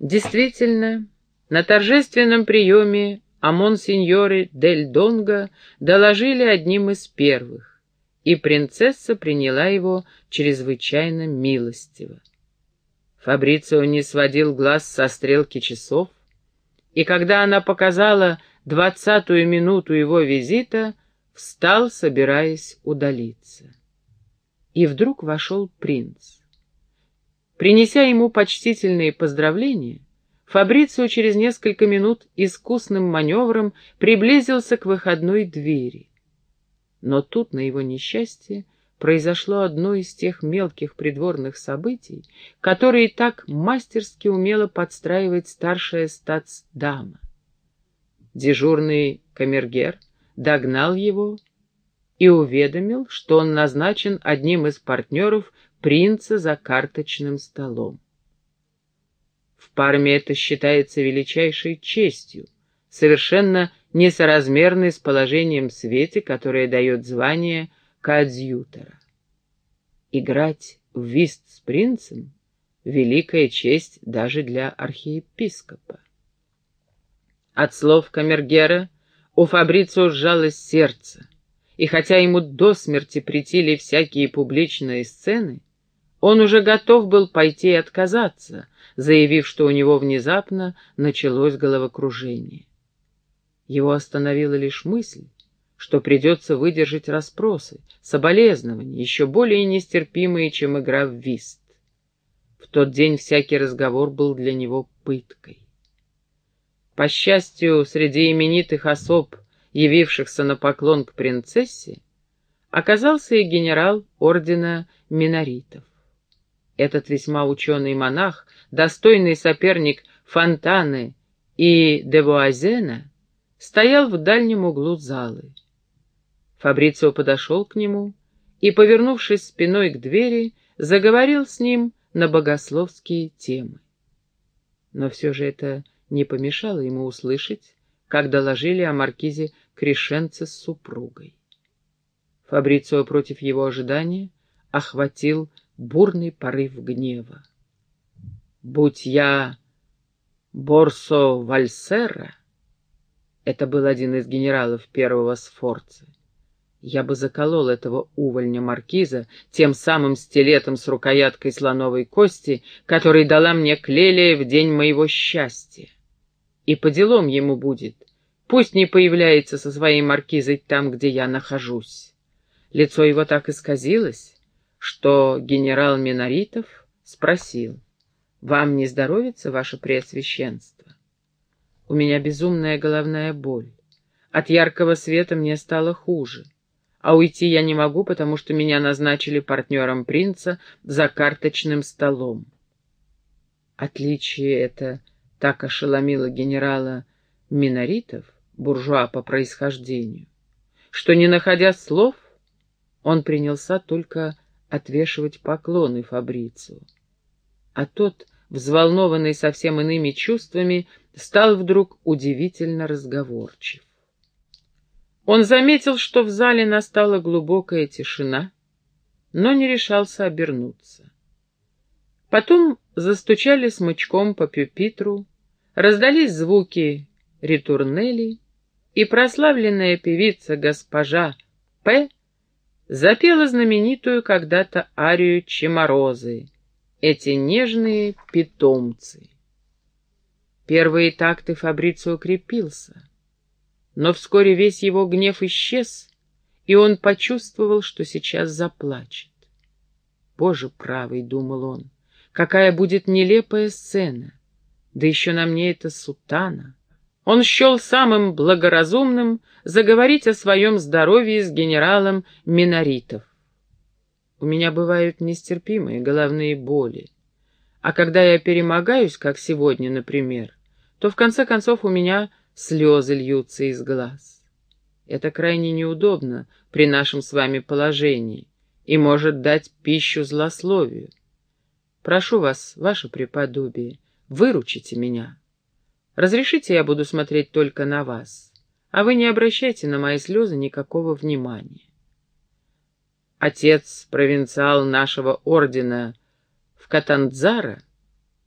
Действительно, на торжественном приеме о монсеньоре Дель Донго доложили одним из первых, и принцесса приняла его чрезвычайно милостиво. Фабрицио не сводил глаз со стрелки часов, и когда она показала двадцатую минуту его визита, встал, собираясь удалиться. И вдруг вошел принц. Принеся ему почтительные поздравления, Фабрицио через несколько минут искусным маневром приблизился к выходной двери. Но тут, на его несчастье, произошло одно из тех мелких придворных событий, которые так мастерски умела подстраивать старшая статсдама. Дежурный камергер догнал его и уведомил, что он назначен одним из партнеров принца за карточным столом. В Парме это считается величайшей честью, совершенно несоразмерной с положением в свете, которое дает звание коадьютора. Играть в вист с принцем — великая честь даже для архиепископа. От слов Камергера у Фабрицио сжалось сердце, и хотя ему до смерти претили всякие публичные сцены, он уже готов был пойти и отказаться, заявив, что у него внезапно началось головокружение. Его остановила лишь мысль, что придется выдержать расспросы, соболезнования, еще более нестерпимые, чем игра в вист. В тот день всякий разговор был для него пыткой. По счастью, среди именитых особ, явившихся на поклон к принцессе, оказался и генерал ордена миноритов. Этот весьма ученый монах, достойный соперник Фонтаны и Девуазена, стоял в дальнем углу залы. Фабрицио подошел к нему и, повернувшись спиной к двери, заговорил с ним на богословские темы. Но все же это не помешало ему услышать, как доложили о маркизе Крешенце с супругой. Фабрицио против его ожидания охватил бурный порыв гнева. «Будь я Борсо Вальсера, это был один из генералов первого Сфорца, я бы заколол этого увольня маркиза тем самым стилетом с рукояткой слоновой кости, который дала мне Клелия в день моего счастья. И по делам ему будет. Пусть не появляется со своей маркизой там, где я нахожусь. Лицо его так исказилось, что генерал Миноритов спросил, «Вам не здоровится, ваше преосвященство?» У меня безумная головная боль. От яркого света мне стало хуже. А уйти я не могу, потому что меня назначили партнером принца за карточным столом. Отличие это так ошеломило генерала Миноритов, буржуа по происхождению, что, не находя слов, он принялся только отвешивать поклоны Фабрицу. А тот, взволнованный совсем иными чувствами, стал вдруг удивительно разговорчив. Он заметил, что в зале настала глубокая тишина, но не решался обернуться. Потом застучали смычком по пюпитру, раздались звуки ритурнели, и прославленная певица госпожа П запела знаменитую когда-то арию Чеморозы, эти нежные питомцы. Первые такты Фабрицио укрепился, но вскоре весь его гнев исчез, и он почувствовал, что сейчас заплачет. «Боже правый», — думал он, — «какая будет нелепая сцена! Да еще на мне эта сутана!» Он счел самым благоразумным заговорить о своем здоровье с генералом Миноритов. У меня бывают нестерпимые головные боли. А когда я перемогаюсь, как сегодня, например, то в конце концов у меня слезы льются из глаз. Это крайне неудобно при нашем с вами положении и может дать пищу злословию. Прошу вас, ваше преподобие, выручите меня. Разрешите, я буду смотреть только на вас, а вы не обращайте на мои слезы никакого внимания. Отец, провинциал нашего ордена в Катандзара,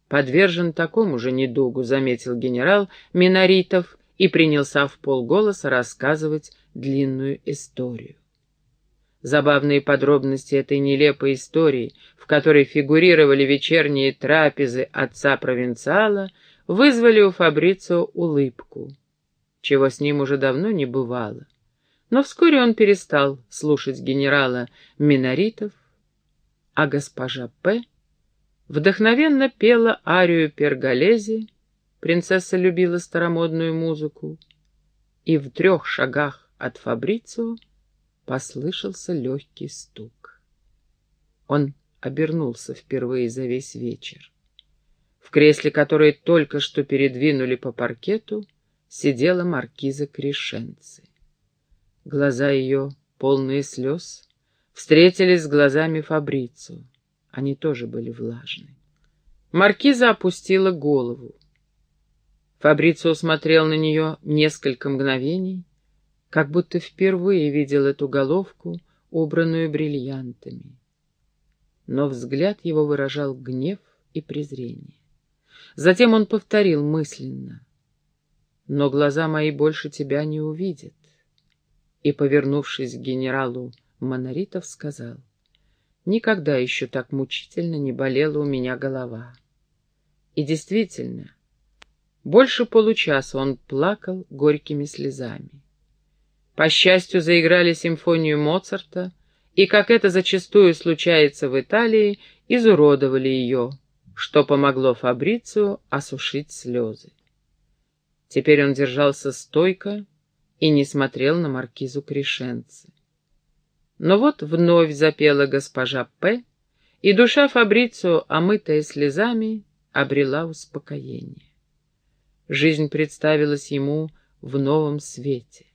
подвержен такому же недугу, заметил генерал Миноритов и принялся в полголоса рассказывать длинную историю. Забавные подробности этой нелепой истории, в которой фигурировали вечерние трапезы отца-провинциала, вызвали у Фабрицио улыбку, чего с ним уже давно не бывало. Но вскоре он перестал слушать генерала Миноритов, а госпожа П. вдохновенно пела арию Перголези, принцесса любила старомодную музыку, и в трех шагах от Фабрицио послышался легкий стук. Он обернулся впервые за весь вечер. В кресле, которое только что передвинули по паркету, сидела маркиза Крешенци. Глаза ее, полные слез, встретились с глазами Фабрицу. Они тоже были влажны. Маркиза опустила голову. Фабрицио смотрел на нее несколько мгновений, как будто впервые видел эту головку, убранную бриллиантами. Но взгляд его выражал гнев и презрение. Затем он повторил мысленно. «Но глаза мои больше тебя не увидят». И, повернувшись к генералу Моноритов, сказал, «Никогда еще так мучительно не болела у меня голова». И действительно, больше получаса он плакал горькими слезами. По счастью, заиграли симфонию Моцарта, и, как это зачастую случается в Италии, изуродовали ее, что помогло Фабрицию осушить слезы. Теперь он держался стойко и не смотрел на маркизу Крешенцы. Но вот вновь запела госпожа П., и душа Фабрицио, омытая слезами, обрела успокоение. Жизнь представилась ему в новом свете.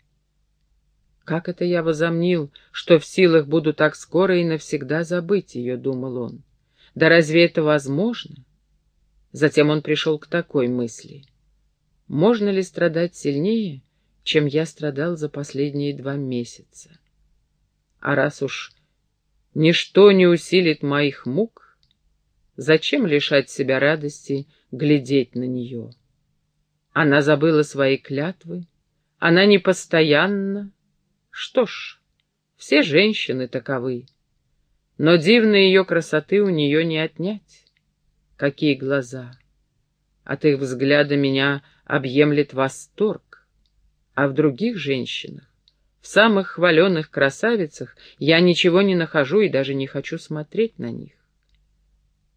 «Как это я возомнил, что в силах буду так скоро и навсегда забыть ее?» — думал он. «Да разве это возможно?» Затем он пришел к такой мысли. «Можно ли страдать сильнее, чем я страдал за последние два месяца? А раз уж ничто не усилит моих мук, зачем лишать себя радости глядеть на нее? Она забыла свои клятвы, она непостоянна, что ж, все женщины таковы. Но дивной ее красоты у нее не отнять. Какие глаза! От их взгляда меня объемлет восторг. А в других женщинах, в самых хваленных красавицах, я ничего не нахожу и даже не хочу смотреть на них.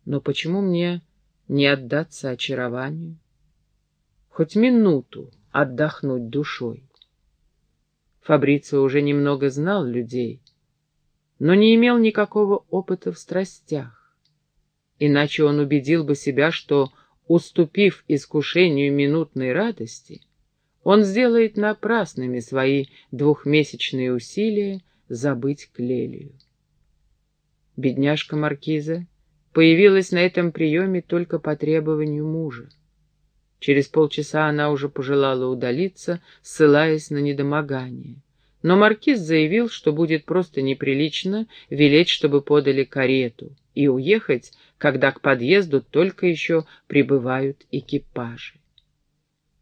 Но почему мне не отдаться очарованию? Хоть минуту отдохнуть душой. Фабрицио уже немного знал людей, но не имел никакого опыта в страстях. Иначе он убедил бы себя, что, уступив искушению минутной радости, он сделает напрасными свои двухмесячные усилия забыть Клелию. Бедняжка Маркиза появилась на этом приеме только по требованию мужа. Через полчаса она уже пожелала удалиться, ссылаясь на недомогание. Но маркиз заявил, что будет просто неприлично велеть, чтобы подали карету, и уехать, когда к подъезду только еще прибывают экипажи.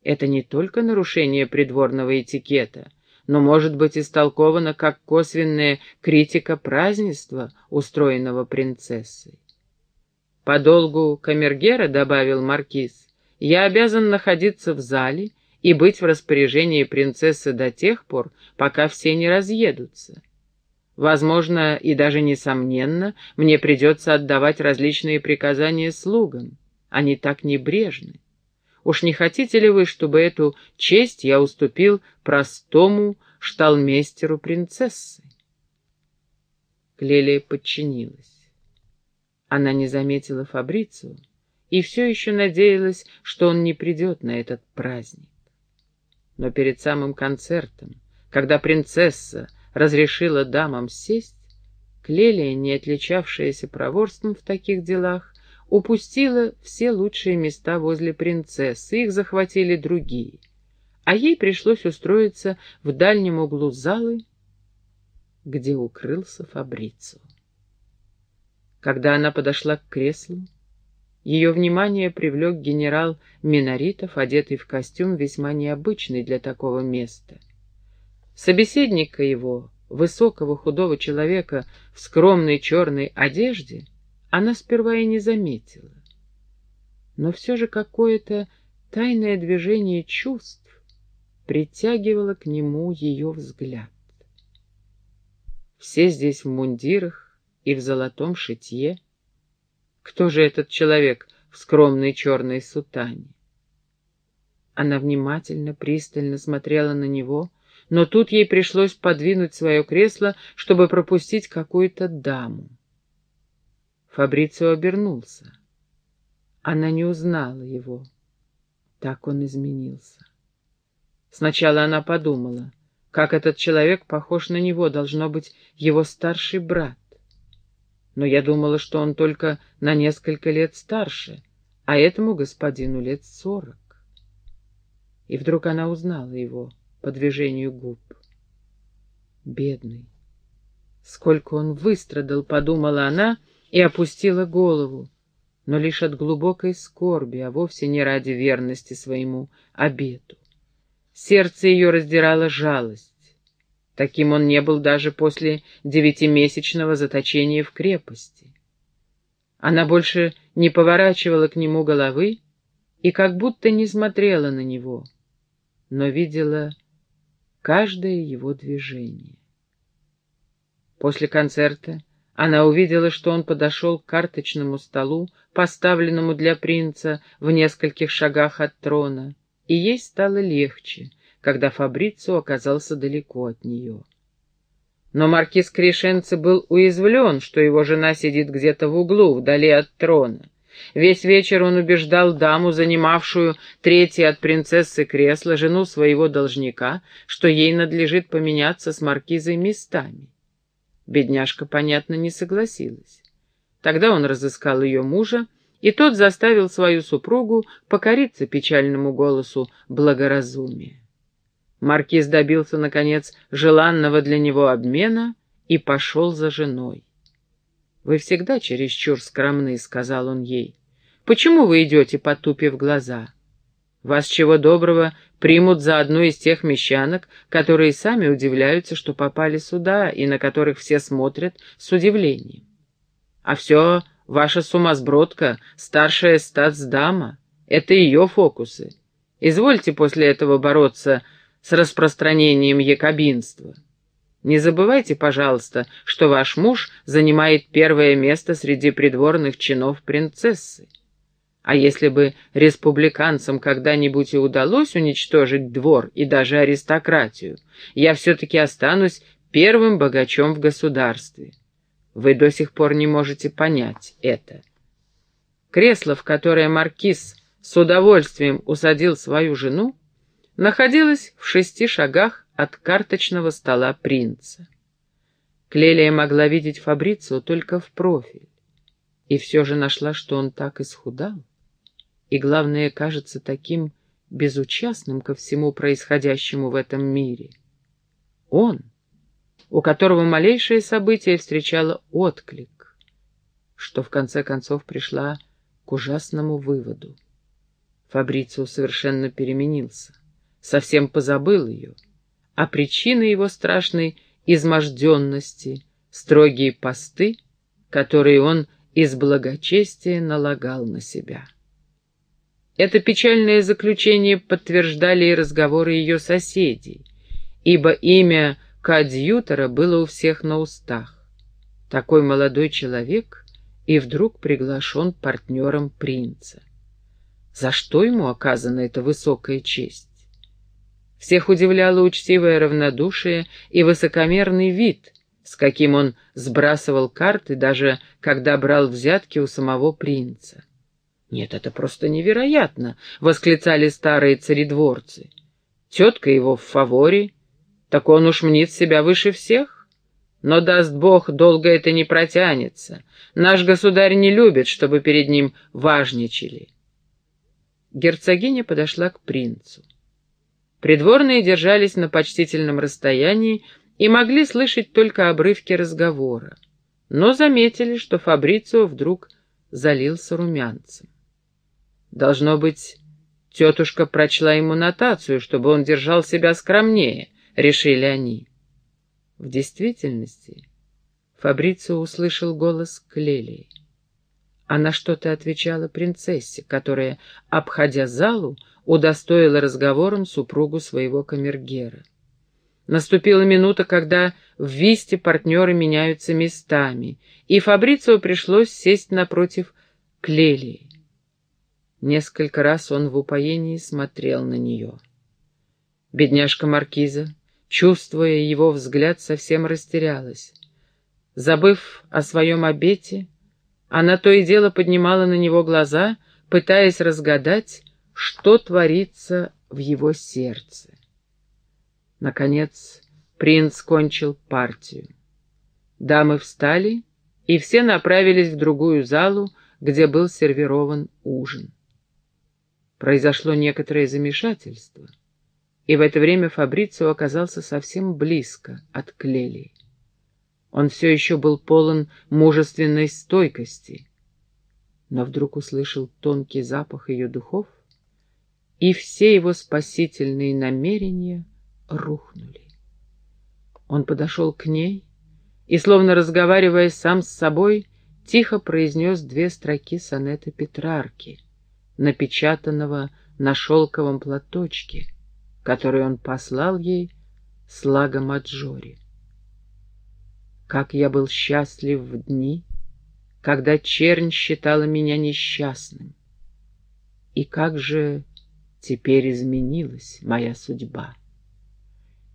Это не только нарушение придворного этикета, но может быть истолковано как косвенная критика празднества, устроенного принцессой. По долгу камергера, добавил маркиз, я обязан находиться в зале и быть в распоряжении принцессы до тех пор, пока все не разъедутся. Возможно, и даже несомненно, мне придется отдавать различные приказания слугам. Они так небрежны. Уж не хотите ли вы, чтобы эту честь я уступил простому шталмейстеру принцессы? Клелия подчинилась. Она не заметила Фабрицию, и все еще надеялась, что он не придет на этот праздник. Но перед самым концертом, когда принцесса разрешила дамам сесть, Клелия, не отличавшаяся проворством в таких делах, упустила все лучшие места возле принцессы, их захватили другие, а ей пришлось устроиться в дальнем углу залы, где укрылся Фабрицо. Когда она подошла к креслу, ее внимание привлек генерал Миноритов, одетый в костюм весьма необычный для такого места. Собеседника его, высокого худого человека в скромной черной одежде, она сперва и не заметила. Но все же какое-то тайное движение чувств притягивало к нему ее взгляд. Все здесь в мундирах и в золотом шитье. Кто же этот человек в скромной черной сутане? Она внимательно, пристально смотрела на него, но тут ей пришлось подвинуть свое кресло, чтобы пропустить какую-то даму. Фабрицио обернулся. Она не узнала его. Так он изменился. Сначала она подумала, как этот человек похож на него, должно быть его старший брат. Но я думала, что он только на несколько лет старше, а этому господину лет сорок. И вдруг она узнала его по движению губ. Бедный. Сколько он выстрадал, подумала она и опустила голову, но лишь от глубокой скорби, а вовсе не ради верности своему обету. Сердце ее раздирала жалость. Таким он не был даже после девятимесячного заточения в крепости. Она больше не поворачивала к нему головы и как будто не смотрела на него, но видела каждое его движение. После концерта она увидела, что он подошел к карточному столу, поставленному для принца в нескольких шагах от трона, и ей стало легче, когда Фабрицио оказался далеко от нее. Но маркиз Крешенце был уязвлен, что его жена сидит где-то в углу, вдали от трона. Весь вечер он убеждал даму, занимавшую третье от принцессы кресло, жену своего должника, что ей надлежит поменяться с маркизой местами. Бедняжка, понятно, не согласилась. Тогда он разыскал ее мужа, и тот заставил свою супругу покориться печальному голосу благоразумия. Маркиз добился, наконец, желанного для него обмена и пошел за женой. «Вы всегда чересчур скромны», — сказал он ей. «Почему вы идете, потупив глаза? Вас чего доброго примут за одну из тех мещанок, которые сами удивляются, что попали сюда, и на которых все смотрят с удивлением. А все ваша сумасбродка, старшая статсдама, это ее фокусы. Извольте после этого бороться с распространением якобинства. Не забывайте, пожалуйста, что ваш муж занимает первое место среди придворных чинов принцессы. А если бы республиканцам когда-нибудь и удалось уничтожить двор и даже аристократию, я все-таки останусь первым богачом в государстве. Вы до сих пор не можете понять это. Кресло, в которое маркиз с удовольствием усадил свою жену, находилось в шести шагах от карточного стола принца. Клелия могла видеть Фабрицио только в профиль, и все же нашла, что он так исхудал и, главное, кажется таким безучастным ко всему происходящему в этом мире. Он, у которого малейшее событие встречало отклик, что в конце концов пришла к ужасному выводу. Фабрицио совершенно переменился, совсем позабыл ее, а причина его страшной изможденности — строгие посты, которые он из благочестия налагал на себя. Это печальное заключение подтверждали и разговоры ее соседей, ибо имя коадьютора было у всех на устах. Такой молодой человек и вдруг приглашен партнером принца. За что ему оказана эта высокая честь? Всех удивляло учтивое равнодушие и высокомерный вид, с каким он сбрасывал карты, даже когда брал взятки у самого принца. «Нет, это просто невероятно!» — восклицали старые царедворцы. «Тетка его в фаворе, так он уж мнит себя выше всех. Но, даст Бог, долго это не протянется. Наш государь не любит, чтобы перед ним важничали». Герцогиня подошла к принцу. Придворные держались на почтительном расстоянии и могли слышать только обрывки разговора, но заметили, что Фабрицио вдруг залился румянцем. Должно быть, тетушка прочла ему нотацию, чтобы он держал себя скромнее, решили они. В действительности Фабрицио услышал голос Клелии. Она что-то отвечала принцессе, которая, обходя залу, удостоила разговором супругу своего камергера. Наступила минута, когда в висте партнеры меняются местами, и Фабрицио пришлось сесть напротив Клелии. Несколько раз он в упоении смотрел на нее. Бедняжка Маркиза, чувствуя его взгляд, совсем растерялась. Забыв о своем обете, она то и дело поднимала на него глаза, пытаясь разгадать, что творится в его сердце. Наконец, принц кончил партию. Дамы встали, и все направились в другую залу, где был сервирован ужин. Произошло некоторое замешательство, и в это время Фабрицио оказался совсем близко от Клелии. Он все еще был полон мужественной стойкости, но вдруг услышал тонкий запах ее духов, и все его спасительные намерения рухнули. Он подошел к ней и, словно разговаривая сам с собой, тихо произнес две строки сонета Петрарки, напечатанного на шелковом платочке, который он послал ей с Лаго Маджори. Как я был счастлив в дни, когда чернь считала меня несчастным. И как же теперь изменилась моя судьба.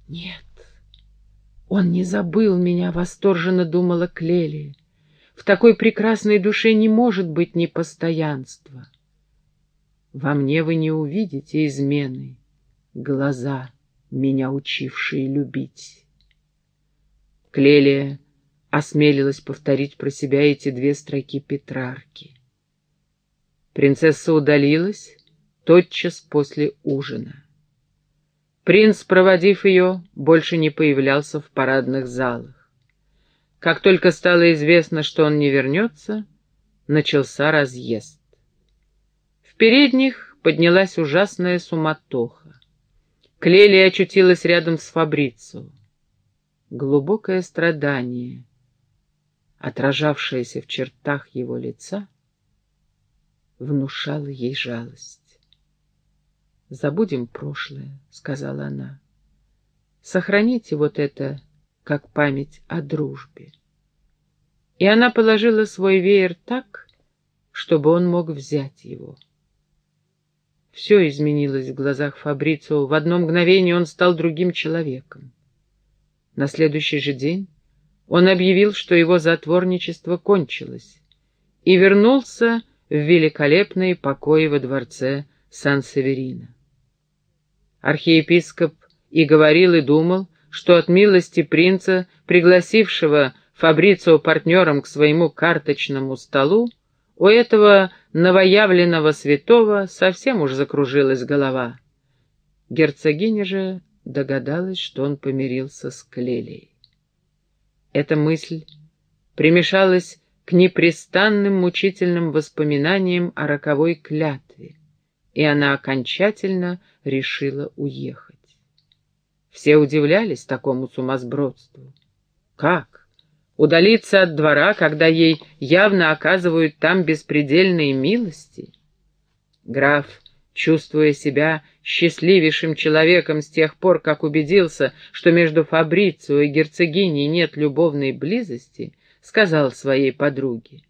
Нет, он не забыл меня, восторженно думала Клелия. В такой прекрасной душе не может быть непостоянства. Во мне вы не увидите измены, глаза, меня учившие любить. Клелия осмелилась повторить про себя эти две строки Петрарки. Принцесса удалилась тотчас после ужина. Принц, проводив ее, больше не появлялся в парадных залах. Как только стало известно, что он не вернется, начался разъезд. В передних поднялась ужасная суматоха. Клели очутилась рядом с Фабрицио. Глубокое страдание — отражавшаяся в чертах его лица, внушала ей жалость. «Забудем прошлое», — сказала она. «Сохраните вот это как память о дружбе». И она положила свой веер так, чтобы он мог взять его. Все изменилось в глазах Фабрицио. В одно мгновение он стал другим человеком. На следующий же день он объявил, что его затворничество кончилось, и вернулся в великолепные покои во дворце Сан-Северино. Архиепископ и говорил, и думал, что от милости принца, пригласившего Фабрицио партнером к своему карточному столу, у этого новоявленного святого совсем уж закружилась голова. Герцогиня же догадалась, что он помирился с Клелией. Эта мысль примешалась к непрестанным мучительным воспоминаниям о роковой клятве, и она окончательно решила уехать. Все удивлялись такому сумасбродству. Как? Удалиться от двора, когда ей явно оказывают там беспредельные милости? Граф чувствуя себя счастливейшим человеком с тех пор, как убедился, что между Фабрицио и герцогиней нет любовной близости, сказал своей подруге.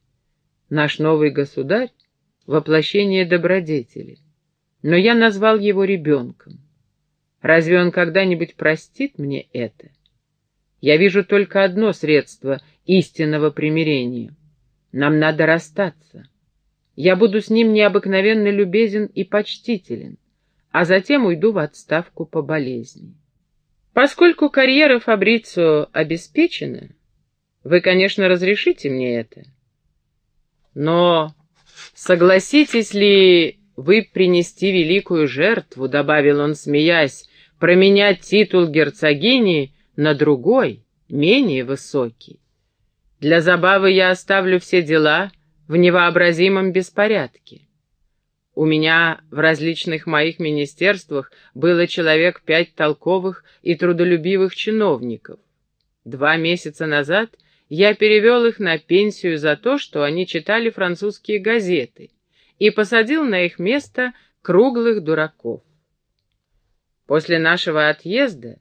«Наш новый государь — воплощение добродетели, но я назвал его ребенком. Разве он когда-нибудь простит мне это? Я вижу только одно средство истинного примирения. Нам надо расстаться». Я буду с ним необыкновенно любезен и почтителен, а затем уйду в отставку по болезни. Поскольку карьера Фабрицио обеспечена, вы, конечно, разрешите мне это. Но согласитесь ли вы принести великую жертву, добавил он, смеясь, променять титул герцогини на другой, менее высокий? Для забавы я оставлю все дела — в невообразимом беспорядке. У меня в различных моих министерствах было человек пять толковых и трудолюбивых чиновников. Два месяца назад я перевел их на пенсию за то, что они читали французские газеты, и посадил на их место круглых дураков. После нашего отъезда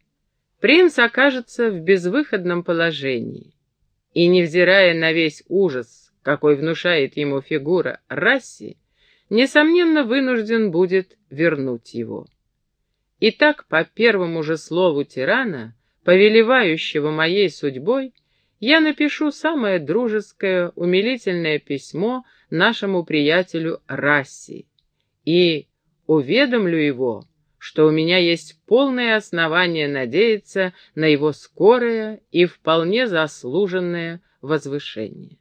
принц окажется в безвыходном положении, и, невзирая на весь ужас, какой внушает ему фигура Расси, несомненно, вынужден будет вернуть его. Итак, по первому же слову тирана, повелевающего моей судьбой, я напишу самое дружеское, умилительное письмо нашему приятелю Расси и уведомлю его, что у меня есть полное основание надеяться на его скорое и вполне заслуженное возвышение.